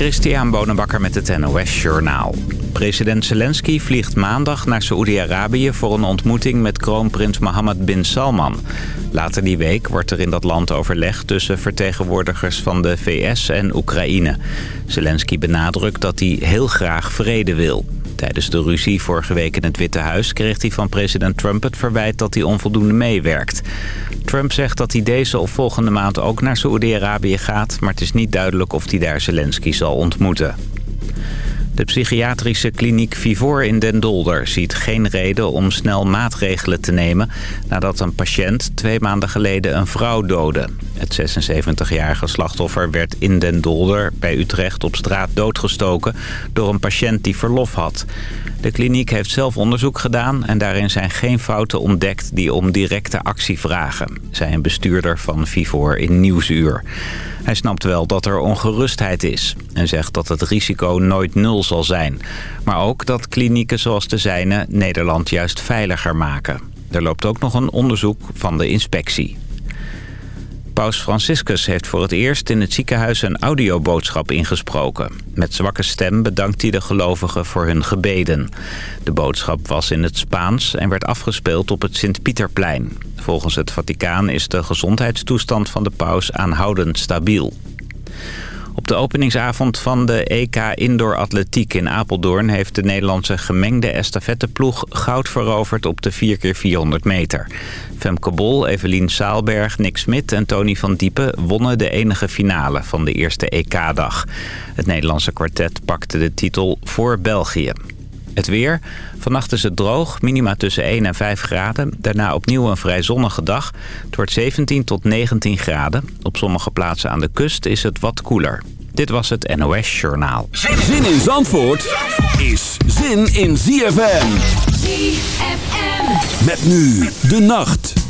Christian Bonenbakker met het NOS Journaal. President Zelensky vliegt maandag naar Saoedi-Arabië... voor een ontmoeting met kroonprins Mohammed bin Salman. Later die week wordt er in dat land overlegd... tussen vertegenwoordigers van de VS en Oekraïne. Zelensky benadrukt dat hij heel graag vrede wil. Tijdens de ruzie vorige week in het Witte Huis kreeg hij van president Trump het verwijt dat hij onvoldoende meewerkt. Trump zegt dat hij deze of volgende maand ook naar Saoedi-Arabië gaat... maar het is niet duidelijk of hij daar Zelensky zal ontmoeten. De psychiatrische kliniek Vivor in Den Dolder ziet geen reden om snel maatregelen te nemen... nadat een patiënt twee maanden geleden een vrouw doodde. Het 76-jarige slachtoffer werd in Den Dolder bij Utrecht op straat doodgestoken... door een patiënt die verlof had. De kliniek heeft zelf onderzoek gedaan en daarin zijn geen fouten ontdekt die om directe actie vragen, zei een bestuurder van Vivor in Nieuwsuur. Hij snapt wel dat er ongerustheid is en zegt dat het risico nooit nul zal zijn. Maar ook dat klinieken zoals de zijne Nederland juist veiliger maken. Er loopt ook nog een onderzoek van de inspectie. Paus Franciscus heeft voor het eerst in het ziekenhuis een audioboodschap ingesproken. Met zwakke stem bedankt hij de gelovigen voor hun gebeden. De boodschap was in het Spaans en werd afgespeeld op het Sint-Pieterplein. Volgens het Vaticaan is de gezondheidstoestand van de paus aanhoudend stabiel. Op de openingsavond van de EK Indoor Atletiek in Apeldoorn... heeft de Nederlandse gemengde estafetteploeg goud veroverd op de 4x400 meter. Femke Bol, Evelien Saalberg, Nick Smit en Tony van Diepen... wonnen de enige finale van de eerste EK-dag. Het Nederlandse kwartet pakte de titel voor België. Het weer. Vannacht is het droog, minima tussen 1 en 5 graden. Daarna opnieuw een vrij zonnige dag. Het wordt 17 tot 19 graden. Op sommige plaatsen aan de kust is het wat koeler. Dit was het NOS Journaal. Zin in Zandvoort is zin in ZFM. ZFM. Met nu de nacht.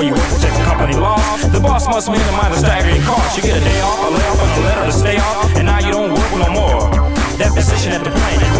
where you work, protect the company laws. The boss must minimize the staggering cost. You get a day off, a layoff, and a letter to stay off. And now you don't work no more. That position at the plant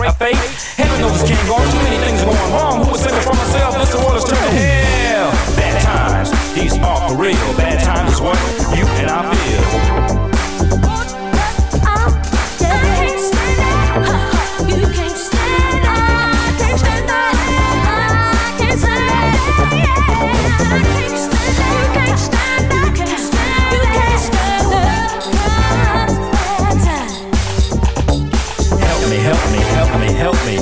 a fate? Heaven knows it can't go on. Too many things are going wrong. Who save us from ourselves? This world is turning to hell. Bad times, these are for real. Bad times is what you and I feel.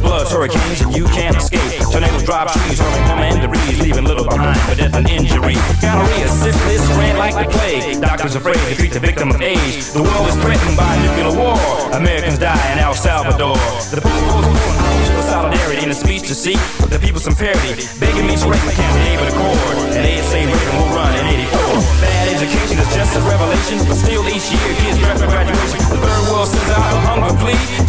Floods, hurricanes, and you can't escape. Tornadoes drop trees, hurling home and debris, leaving little behind for death and injury. Gonorrhea, syphilis, ran like the plague. Doctors afraid to treat the victim of age. The world is threatened by nuclear war. Americans die in El Salvador. The people for solidarity in a speech to seek the people some parity. Begging me to break my camp, David Accord. And they say Reagan will run in 84. Bad education is just a revelation, but still each year kids draft for graduation. The third world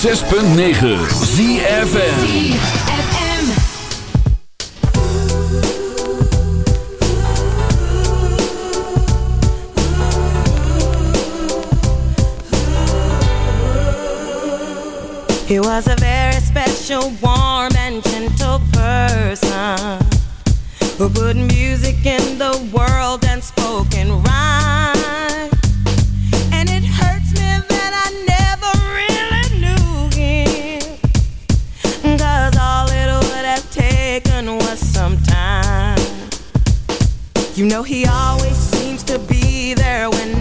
106.9 ZFN It was a very there when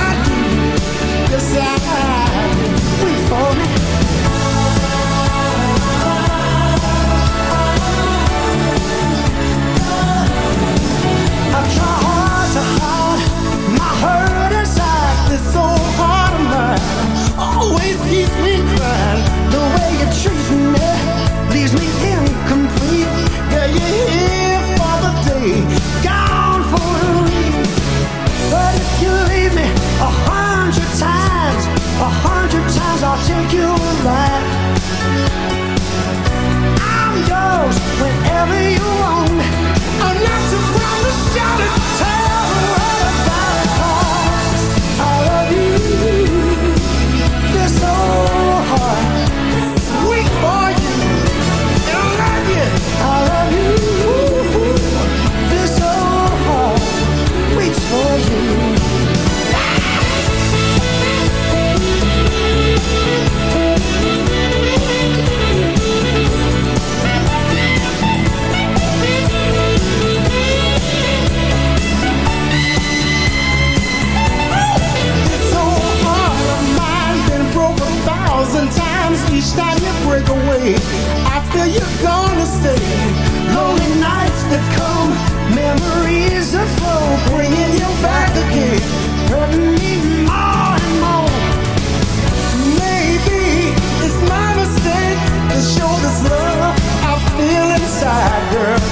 I girl.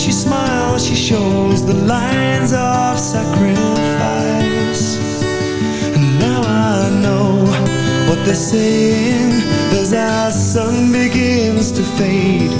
she smiles, she shows the lines of sacrifice. And now I know what they're saying as our sun begins to fade.